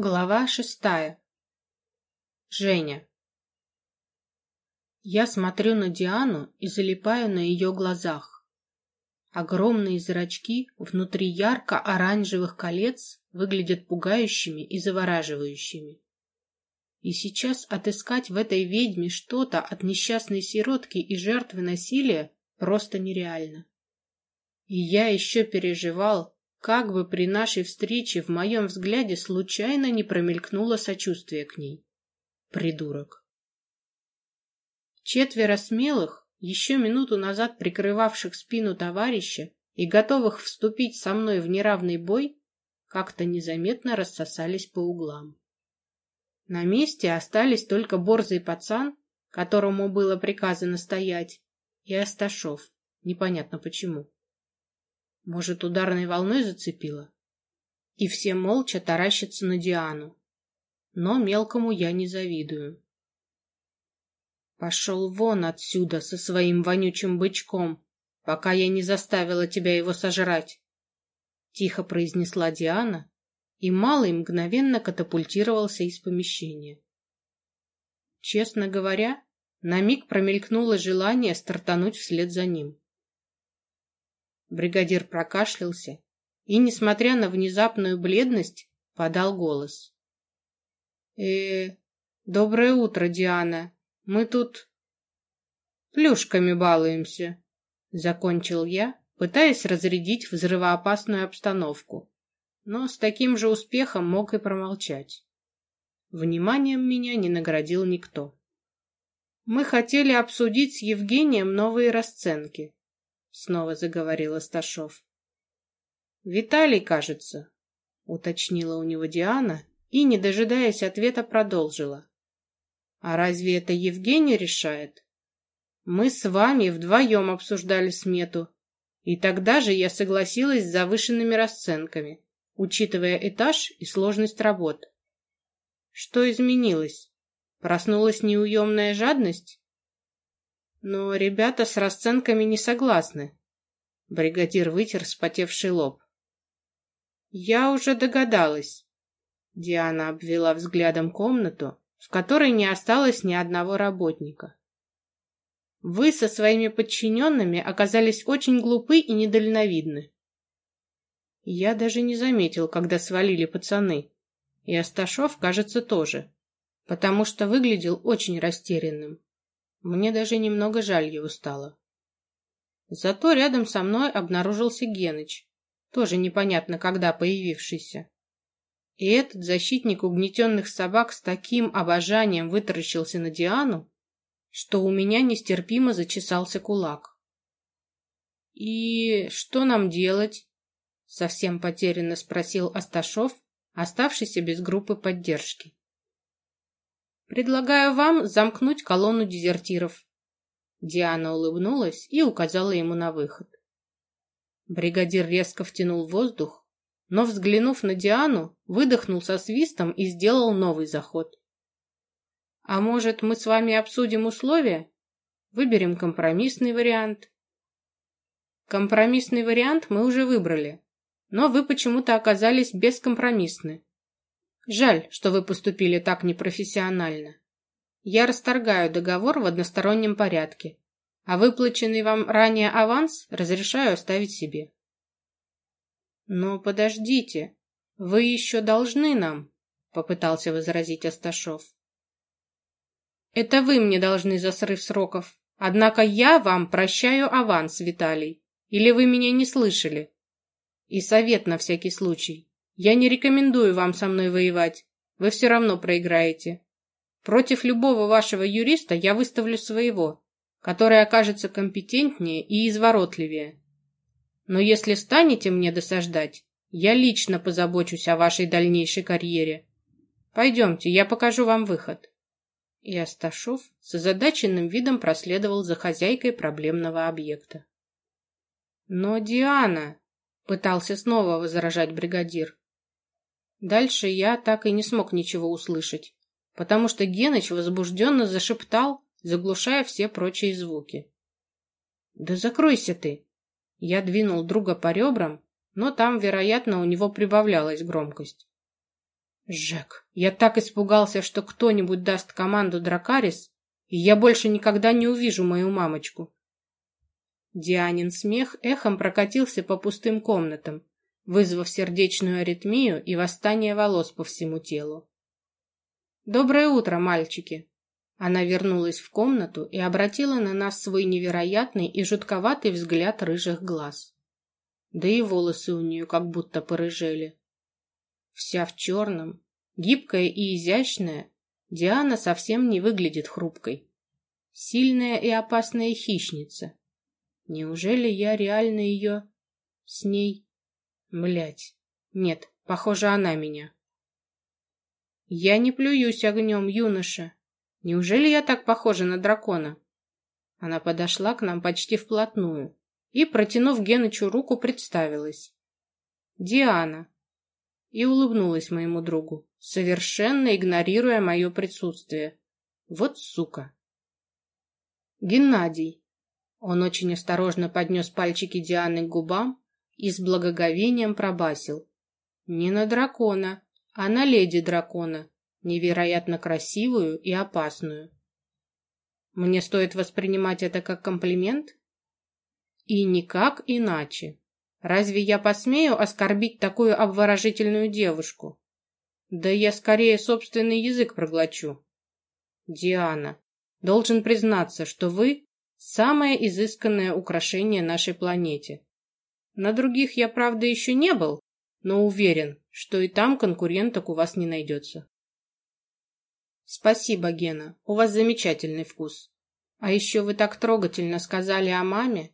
Глава шестая. Женя. Я смотрю на Диану и залипаю на ее глазах. Огромные зрачки внутри ярко-оранжевых колец выглядят пугающими и завораживающими. И сейчас отыскать в этой ведьме что-то от несчастной сиротки и жертвы насилия просто нереально. И я еще переживал, как бы при нашей встрече в моем взгляде случайно не промелькнуло сочувствие к ней. Придурок. Четверо смелых, еще минуту назад прикрывавших спину товарища и готовых вступить со мной в неравный бой, как-то незаметно рассосались по углам. На месте остались только борзый пацан, которому было приказано стоять, и Асташов, непонятно почему. Может, ударной волной зацепило? И все молча таращатся на Диану. Но мелкому я не завидую. Пошел вон отсюда со своим вонючим бычком, пока я не заставила тебя его сожрать. Тихо произнесла Диана, и Малый мгновенно катапультировался из помещения. Честно говоря, на миг промелькнуло желание стартануть вслед за ним. Бригадир прокашлялся и, несмотря на внезапную бледность, подал голос. э доброе утро, Диана. Мы тут плюшками балуемся», — закончил я, пытаясь разрядить взрывоопасную обстановку, но с таким же успехом мог и промолчать. Вниманием меня не наградил никто. Мы хотели обсудить с Евгением новые расценки, снова заговорил Асташов. Виталий, кажется, уточнила у него Диана и, не дожидаясь ответа, продолжила. А разве это Евгений решает? Мы с вами вдвоем обсуждали смету, и тогда же я согласилась с завышенными расценками, учитывая этаж и сложность работ. Что изменилось? Проснулась неуемная жадность? Но ребята с расценками не согласны. Бригадир вытер спотевший лоб. Я уже догадалась. Диана обвела взглядом комнату, в которой не осталось ни одного работника. Вы со своими подчиненными оказались очень глупы и недальновидны. Я даже не заметил, когда свалили пацаны. И Асташов, кажется, тоже, потому что выглядел очень растерянным. Мне даже немного жаль его стало. Зато рядом со мной обнаружился Геныч, тоже непонятно когда появившийся. И этот защитник угнетенных собак с таким обожанием вытаращился на Диану, что у меня нестерпимо зачесался кулак. «И что нам делать?» — совсем потерянно спросил Асташов, оставшийся без группы поддержки. Предлагаю вам замкнуть колонну дезертиров. Диана улыбнулась и указала ему на выход. Бригадир резко втянул воздух, но, взглянув на Диану, выдохнул со свистом и сделал новый заход. «А может, мы с вами обсудим условия? Выберем компромиссный вариант?» «Компромиссный вариант мы уже выбрали, но вы почему-то оказались бескомпромиссны. Жаль, что вы поступили так непрофессионально. Я расторгаю договор в одностороннем порядке, а выплаченный вам ранее аванс разрешаю оставить себе. Но подождите, вы еще должны нам, попытался возразить Асташов. Это вы мне должны за срыв сроков. Однако я вам прощаю аванс, Виталий. Или вы меня не слышали? И совет на всякий случай. Я не рекомендую вам со мной воевать. Вы все равно проиграете. Против любого вашего юриста я выставлю своего, который окажется компетентнее и изворотливее. Но если станете мне досаждать, я лично позабочусь о вашей дальнейшей карьере. Пойдемте, я покажу вам выход. И Асташов с озадаченным видом проследовал за хозяйкой проблемного объекта. Но Диана, пытался снова возражать бригадир, Дальше я так и не смог ничего услышать, потому что Геныч возбужденно зашептал, заглушая все прочие звуки. «Да закройся ты!» Я двинул друга по ребрам, но там, вероятно, у него прибавлялась громкость. Жек, я так испугался, что кто-нибудь даст команду Дракарис, и я больше никогда не увижу мою мамочку. Дианин смех эхом прокатился по пустым комнатам, вызвав сердечную аритмию и восстание волос по всему телу. «Доброе утро, мальчики!» Она вернулась в комнату и обратила на нас свой невероятный и жутковатый взгляд рыжих глаз. Да и волосы у нее как будто порыжели. Вся в черном, гибкая и изящная, Диана совсем не выглядит хрупкой. Сильная и опасная хищница. Неужели я реально ее... с ней... Блять. Нет, похоже, она меня. Я не плююсь огнем, юноша. Неужели я так похожа на дракона? Она подошла к нам почти вплотную и, протянув Генычу руку, представилась. Диана. И улыбнулась моему другу, совершенно игнорируя мое присутствие. Вот сука. Геннадий. Он очень осторожно поднес пальчики Дианы к губам и с благоговением пробасил. Не на дракона, а на леди дракона, невероятно красивую и опасную. Мне стоит воспринимать это как комплимент? И никак иначе. Разве я посмею оскорбить такую обворожительную девушку? Да я скорее собственный язык проглочу. Диана, должен признаться, что вы самое изысканное украшение нашей планете. На других я, правда, еще не был, но уверен, что и там конкуренток у вас не найдется. Спасибо, Гена, у вас замечательный вкус. А еще вы так трогательно сказали о маме.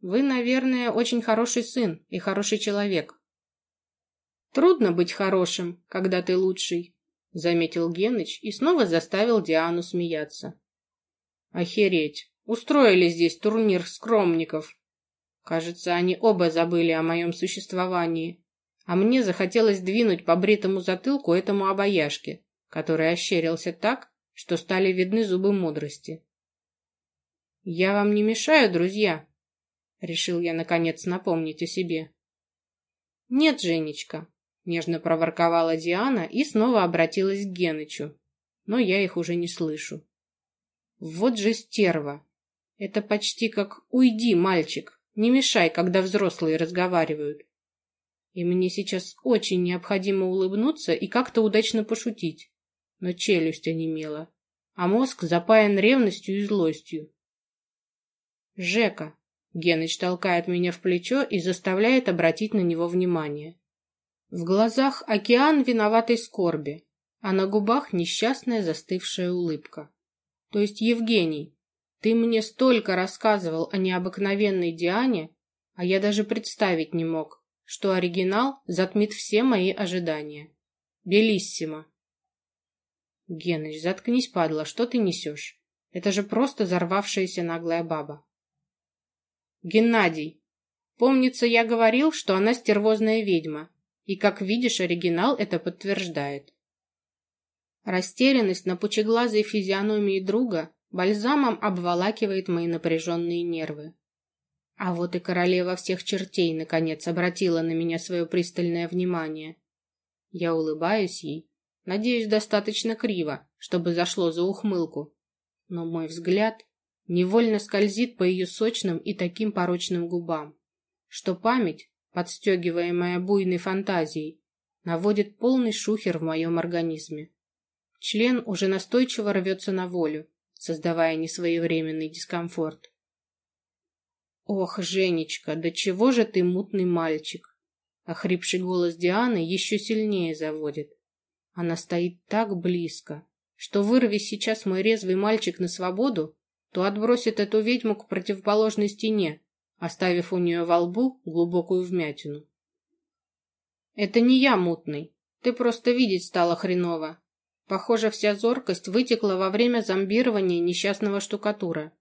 Вы, наверное, очень хороший сын и хороший человек. Трудно быть хорошим, когда ты лучший, заметил Геныч и снова заставил Диану смеяться. Охереть, устроили здесь турнир скромников. Кажется, они оба забыли о моем существовании, а мне захотелось двинуть по бритому затылку этому обаяшке который ощерился так, что стали видны зубы мудрости. «Я вам не мешаю, друзья?» — решил я, наконец, напомнить о себе. «Нет, Женечка», — нежно проворковала Диана и снова обратилась к Генычу, но я их уже не слышу. «Вот же стерва! Это почти как «уйди, мальчик, не мешай, когда взрослые разговаривают». И мне сейчас очень необходимо улыбнуться и как-то удачно пошутить но челюсть онемела, а мозг запаян ревностью и злостью. «Жека!» — Геныч толкает меня в плечо и заставляет обратить на него внимание. В глазах океан виноватой скорби, а на губах несчастная застывшая улыбка. То есть, Евгений, ты мне столько рассказывал о необыкновенной Диане, а я даже представить не мог, что оригинал затмит все мои ожидания. Белиссимо. Геныч, заткнись, падла, что ты несешь? Это же просто взорвавшаяся наглая баба. Геннадий, помнится, я говорил, что она стервозная ведьма, и, как видишь, оригинал это подтверждает. Растерянность на пучеглазой физиономии друга бальзамом обволакивает мои напряженные нервы. А вот и королева всех чертей наконец обратила на меня свое пристальное внимание. Я улыбаюсь ей, Надеюсь, достаточно криво, чтобы зашло за ухмылку. Но мой взгляд невольно скользит по ее сочным и таким порочным губам, что память, подстегиваемая буйной фантазией, наводит полный шухер в моем организме. Член уже настойчиво рвется на волю, создавая несвоевременный дискомфорт. «Ох, Женечка, да чего же ты мутный мальчик!» Охрипший голос Дианы еще сильнее заводит. Она стоит так близко, что вырви сейчас мой резвый мальчик на свободу, то отбросит эту ведьму к противоположной стене, оставив у нее во лбу глубокую вмятину. Это не я мутный, ты просто видеть стала хреново. Похоже, вся зоркость вытекла во время зомбирования несчастного штукатура.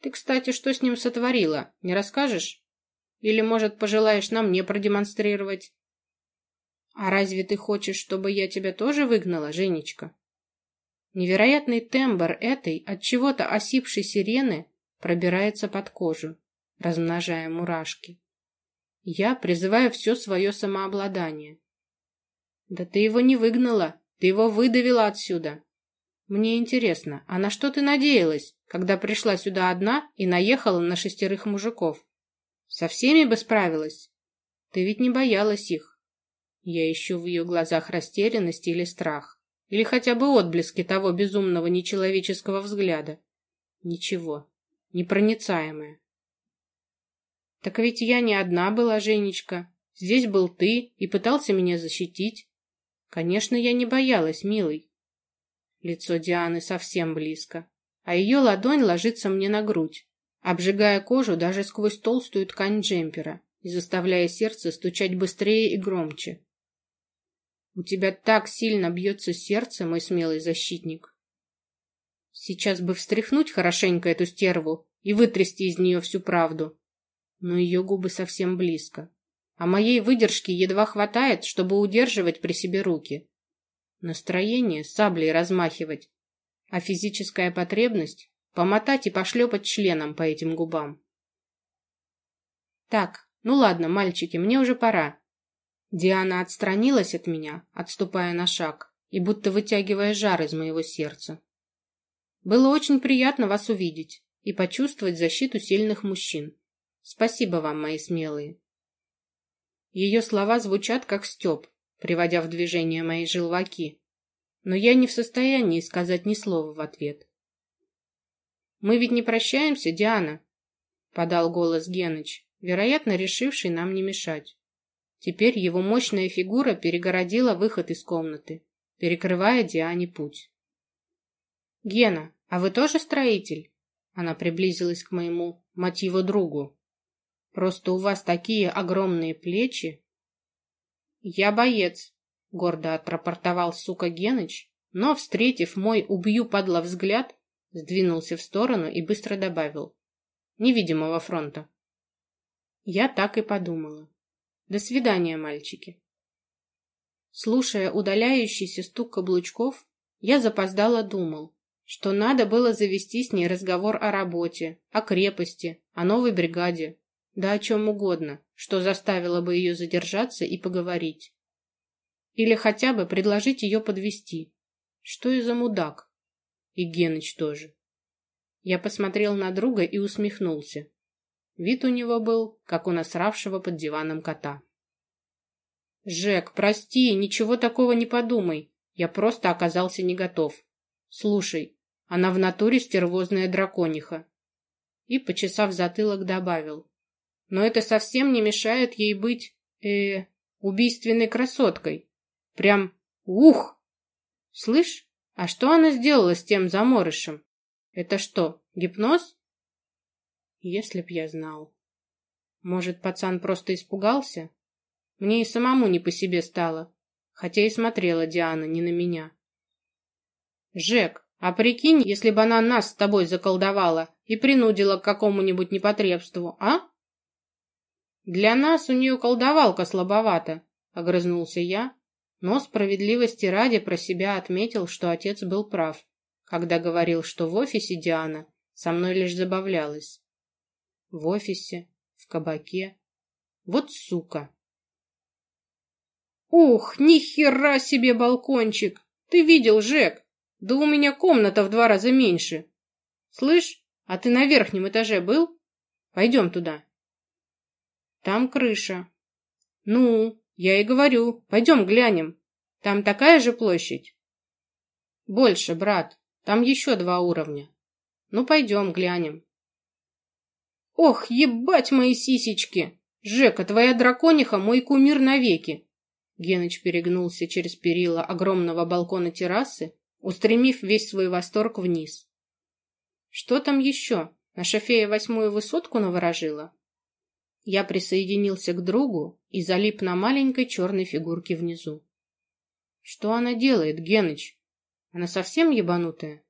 Ты, кстати, что с ним сотворила, не расскажешь? Или, может, пожелаешь нам мне продемонстрировать? А разве ты хочешь, чтобы я тебя тоже выгнала, Женечка? Невероятный тембр этой от чего-то осипшей сирены пробирается под кожу, размножая мурашки. Я призываю все свое самообладание. Да ты его не выгнала, ты его выдавила отсюда. Мне интересно, а на что ты надеялась, когда пришла сюда одна и наехала на шестерых мужиков? Со всеми бы справилась. Ты ведь не боялась их. Я ищу в ее глазах растерянность или страх. Или хотя бы отблески того безумного нечеловеческого взгляда. Ничего. Непроницаемое. Так ведь я не одна была, Женечка. Здесь был ты и пытался меня защитить. Конечно, я не боялась, милый. Лицо Дианы совсем близко, а ее ладонь ложится мне на грудь, обжигая кожу даже сквозь толстую ткань джемпера и заставляя сердце стучать быстрее и громче. У тебя так сильно бьется сердце, мой смелый защитник. Сейчас бы встряхнуть хорошенько эту стерву и вытрясти из нее всю правду. Но ее губы совсем близко а моей выдержки едва хватает, чтобы удерживать при себе руки. Настроение саблей размахивать, а физическая потребность — помотать и пошлепать членом по этим губам. Так, ну ладно, мальчики, мне уже пора. Диана отстранилась от меня, отступая на шаг и будто вытягивая жар из моего сердца. Было очень приятно вас увидеть и почувствовать защиту сильных мужчин. Спасибо вам, мои смелые. Ее слова звучат как стёб, приводя в движение мои желваки. Но я не в состоянии сказать ни слова в ответ. «Мы ведь не прощаемся, Диана?» — подал голос Геныч, вероятно, решивший нам не мешать. Теперь его мощная фигура перегородила выход из комнаты, перекрывая Диане путь. «Гена, а вы тоже строитель?» Она приблизилась к моему, мать его, другу, Просто у вас такие огромные плечи. Я боец, гордо отрапортовал сука Геныч, но, встретив мой «убью, падла» взгляд, сдвинулся в сторону и быстро добавил. Невидимого фронта. Я так и подумала. До свидания, мальчики. Слушая удаляющийся стук каблучков, я запоздало думал, что надо было завести с ней разговор о работе, о крепости, о новой бригаде, да о чем угодно, что заставило бы ее задержаться и поговорить. Или хотя бы предложить ее подвести. Что и за мудак? И Геныч тоже. Я посмотрел на друга и усмехнулся. Вид у него был, как у насравшего под диваном кота. «Жек, прости, ничего такого не подумай. Я просто оказался не готов. Слушай, она в натуре стервозная дракониха». И, почесав затылок, добавил но это совсем не мешает ей быть, э, убийственной красоткой. Прям ух! Слышь, а что она сделала с тем заморышем? Это что, гипноз? Если б я знал. Может, пацан просто испугался? Мне и самому не по себе стало, хотя и смотрела Диана не на меня. Жек, а прикинь, если бы она нас с тобой заколдовала и принудила к какому-нибудь непотребству, а? Для нас у нее колдовалка слабовата, огрызнулся я, но справедливости ради про себя отметил, что отец был прав, когда говорил, что в офисе Диана со мной лишь забавлялась. В офисе, в кабаке. Вот сука. Ух, ни хера себе балкончик! Ты видел, Жек? Да у меня комната в два раза меньше. Слышь, а ты на верхнем этаже был? Пойдем туда. Там крыша. Ну, я и говорю, пойдем глянем. Там такая же площадь? Больше, брат. Там еще два уровня. Ну, пойдем глянем. Ох, ебать мои сисечки! Жека, твоя дракониха мой кумир навеки. Геныч перегнулся через перила огромного балкона террасы, устремив весь свой восторг вниз. Что там еще? Наша фея восьмую высотку наворожила? Я присоединился к другу и залип на маленькой черной фигурке внизу. Что она делает, Геныч? Она совсем ебанутая?